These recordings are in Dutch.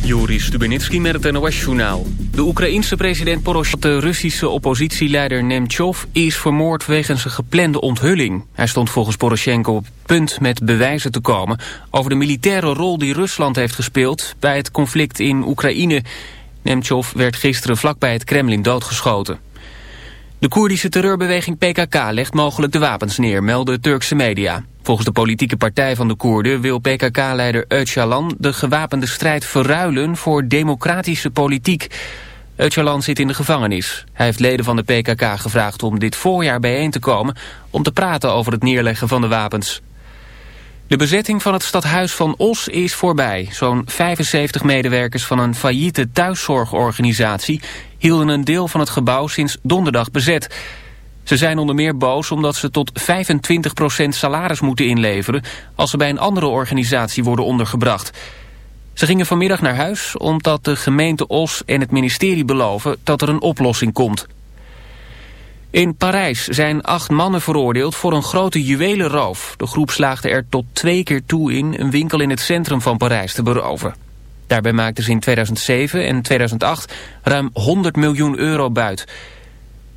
Joris Stubenitski met het NOS-journaal. De Oekraïense president Poroshenko, de Russische oppositieleider Nemtsov... is vermoord wegens een geplande onthulling. Hij stond volgens Poroshenko op punt met bewijzen te komen... over de militaire rol die Rusland heeft gespeeld... bij het conflict in Oekraïne. Nemtsov werd gisteren vlakbij het Kremlin doodgeschoten. De Koerdische terreurbeweging PKK legt mogelijk de wapens neer, melden Turkse media. Volgens de politieke partij van de Koerden wil PKK-leider Öcalan de gewapende strijd verruilen voor democratische politiek. Öcalan zit in de gevangenis. Hij heeft leden van de PKK gevraagd om dit voorjaar bijeen te komen om te praten over het neerleggen van de wapens. De bezetting van het stadhuis van Os is voorbij. Zo'n 75 medewerkers van een failliete thuiszorgorganisatie hielden een deel van het gebouw sinds donderdag bezet. Ze zijn onder meer boos omdat ze tot 25% salaris moeten inleveren... als ze bij een andere organisatie worden ondergebracht. Ze gingen vanmiddag naar huis omdat de gemeente Os en het ministerie beloven... dat er een oplossing komt. In Parijs zijn acht mannen veroordeeld voor een grote juwelenroof. De groep slaagde er tot twee keer toe in een winkel in het centrum van Parijs te beroven. Daarbij maakten ze in 2007 en 2008 ruim 100 miljoen euro buit...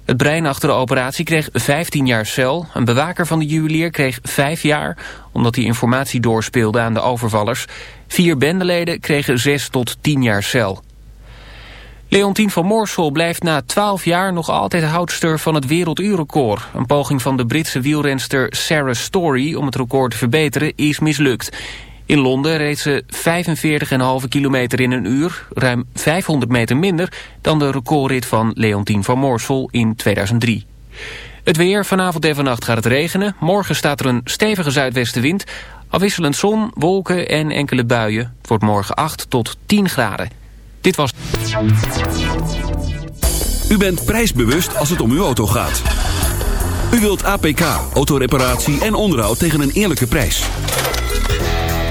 Het brein achter de operatie kreeg 15 jaar cel. Een bewaker van de juwelier kreeg 5 jaar... omdat hij informatie doorspeelde aan de overvallers. Vier bendeleden kregen 6 tot 10 jaar cel. Leontien van Moorsel blijft na 12 jaar nog altijd houdster van het werelduurrecord. Een poging van de Britse wielrenster Sarah Story om het record te verbeteren is mislukt. In Londen reed ze 45,5 kilometer in een uur, ruim 500 meter minder dan de recordrit van Leontien van Moorsel in 2003. Het weer, vanavond en vannacht gaat het regenen. Morgen staat er een stevige zuidwestenwind. Afwisselend zon, wolken en enkele buien. Het wordt morgen 8 tot 10 graden. Dit was... U bent prijsbewust als het om uw auto gaat. U wilt APK, autoreparatie en onderhoud tegen een eerlijke prijs.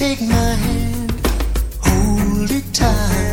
take my hand, hold it tight.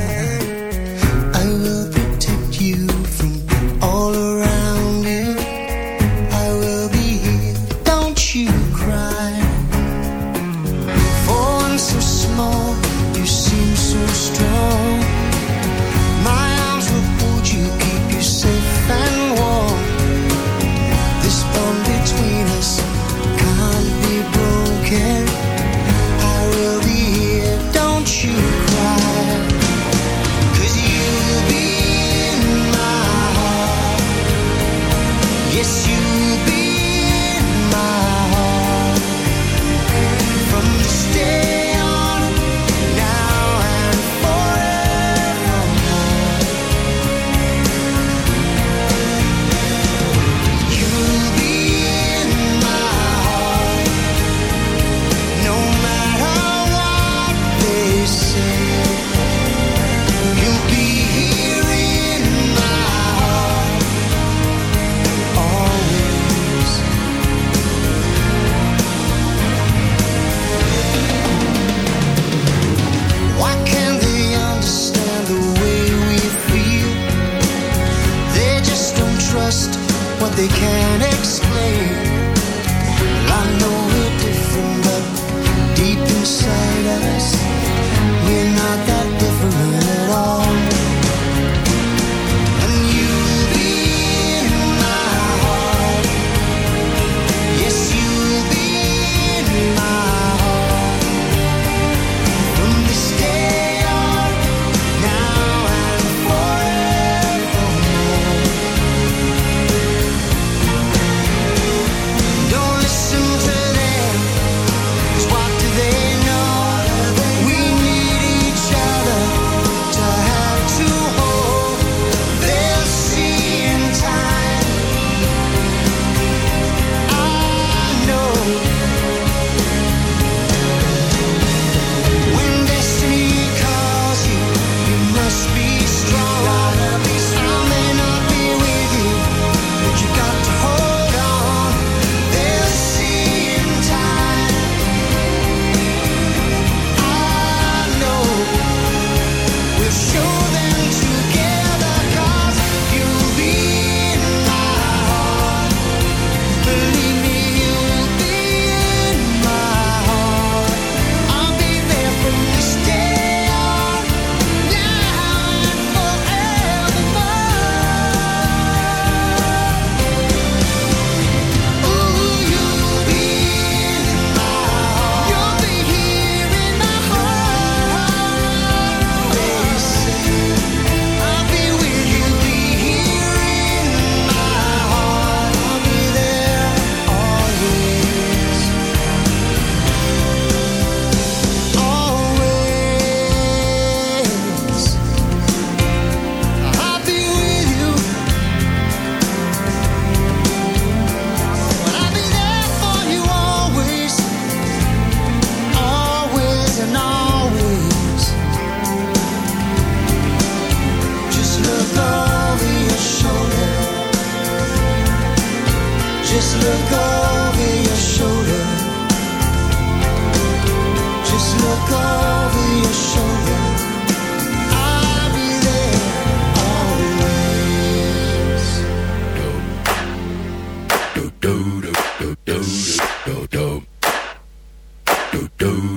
do do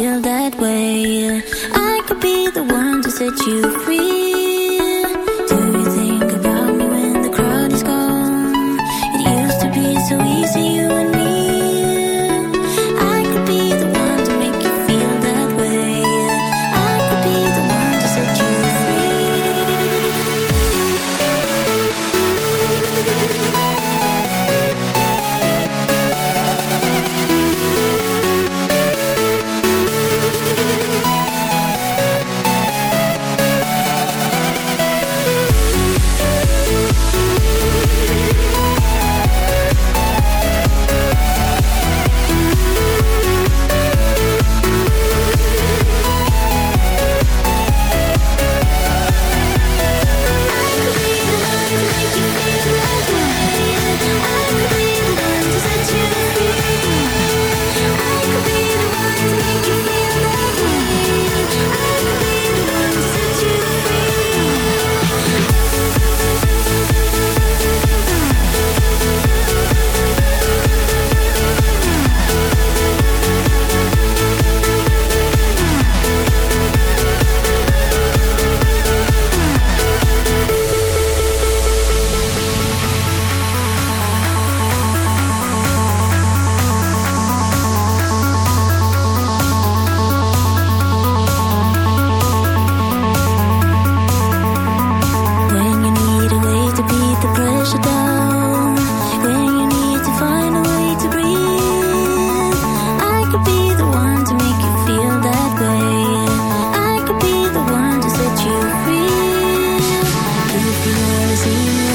feel that way. I could be the one to set you free. see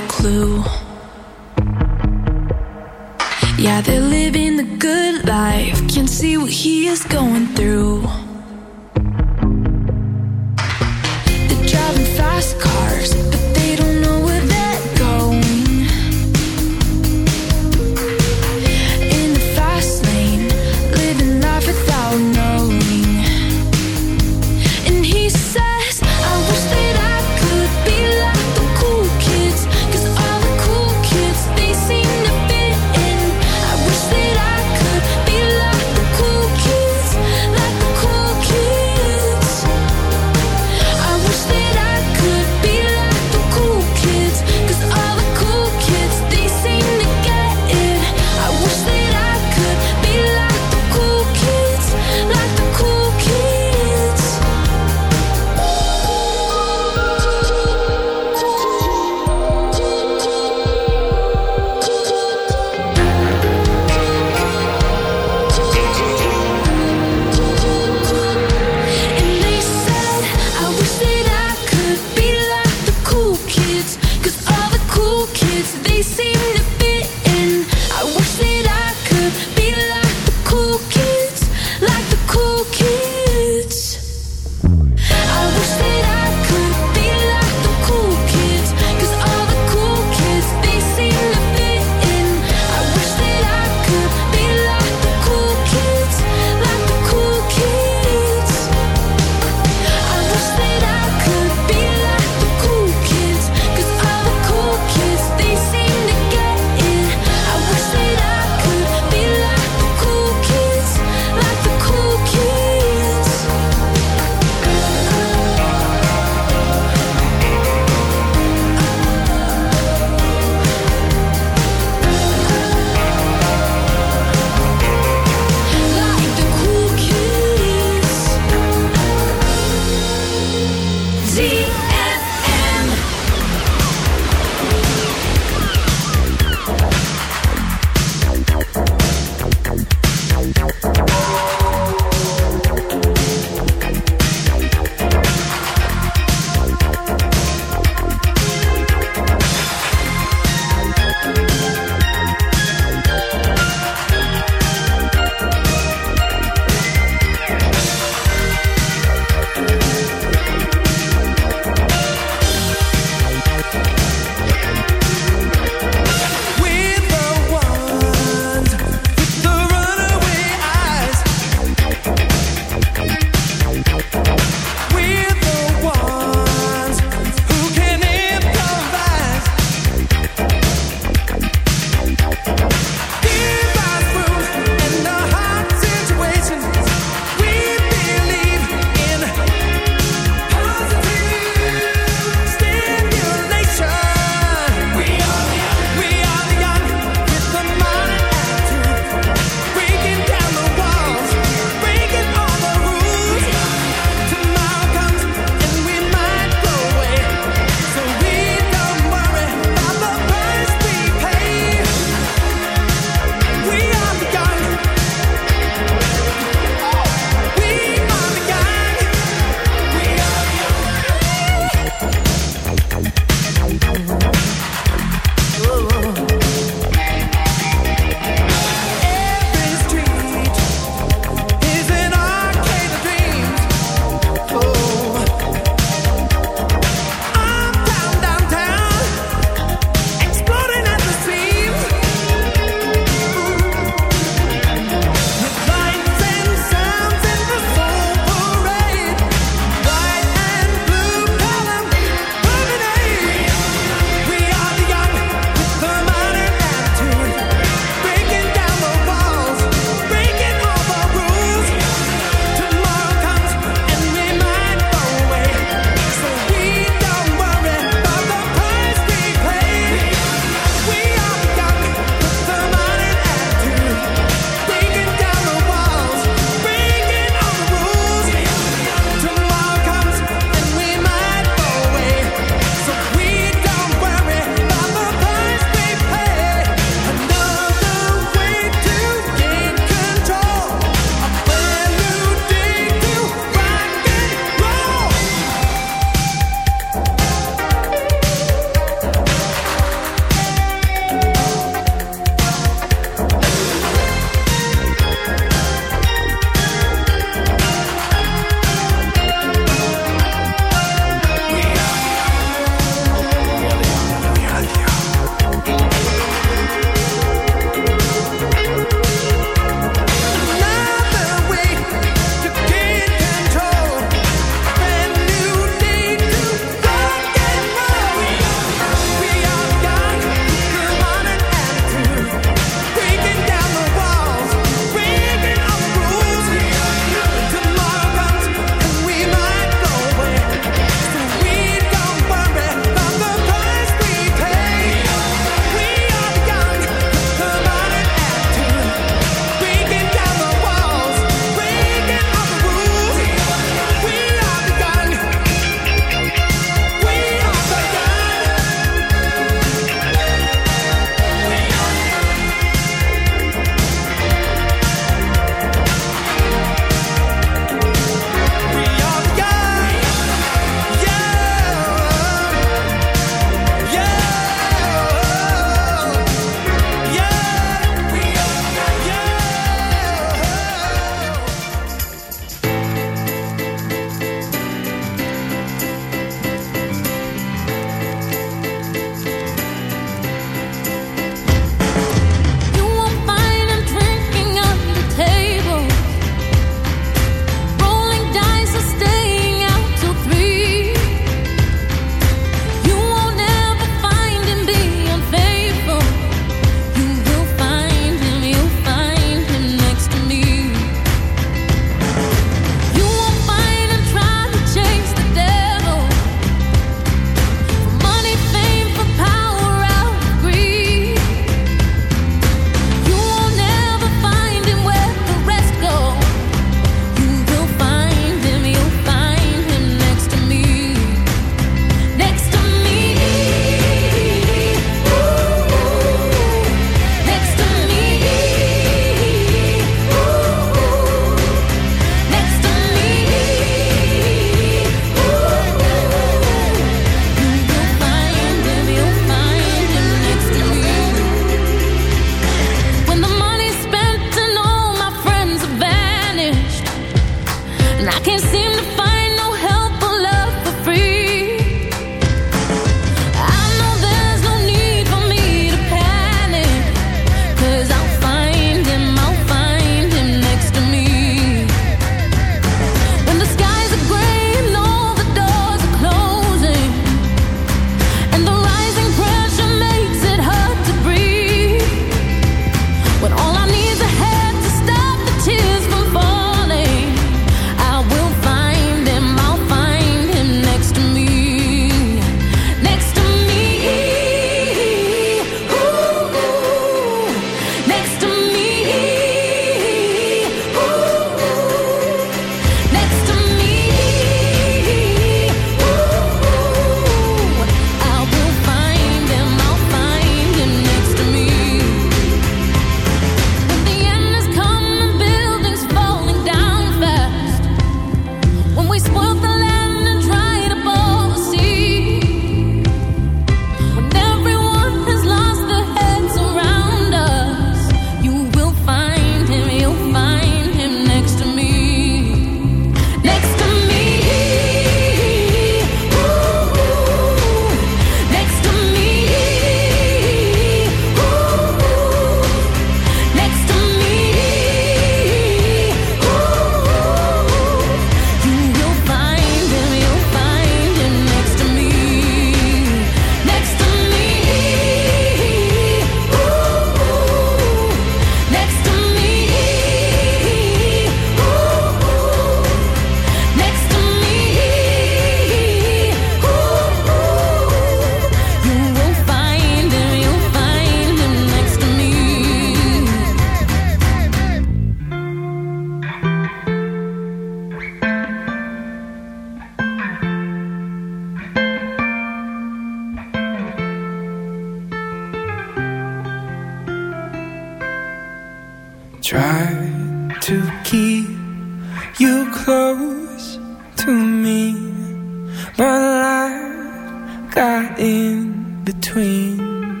sky in between.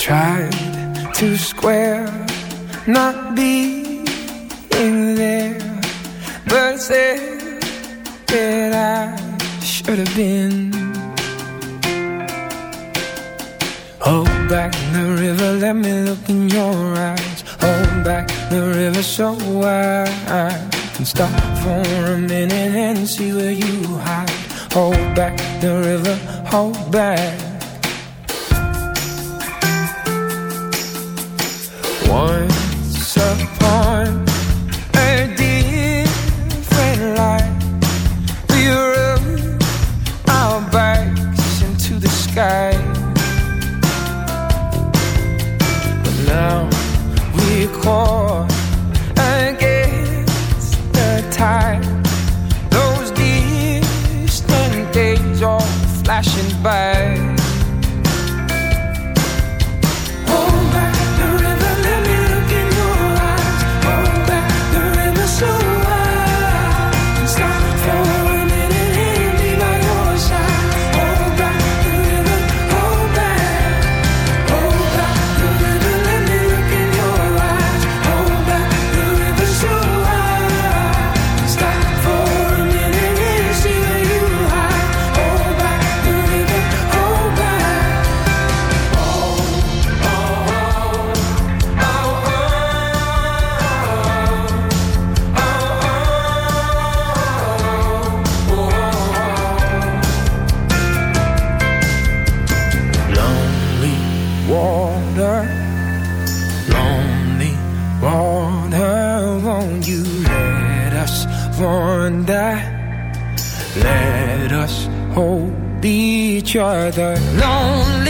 Tried to square not being there But said that I should have been. Hold back the river, let me look in your eyes. Hold back the river so I, I can stop for a minute and see where you hide. Hold back the river, hold back. One one that let us hold each other. Lonely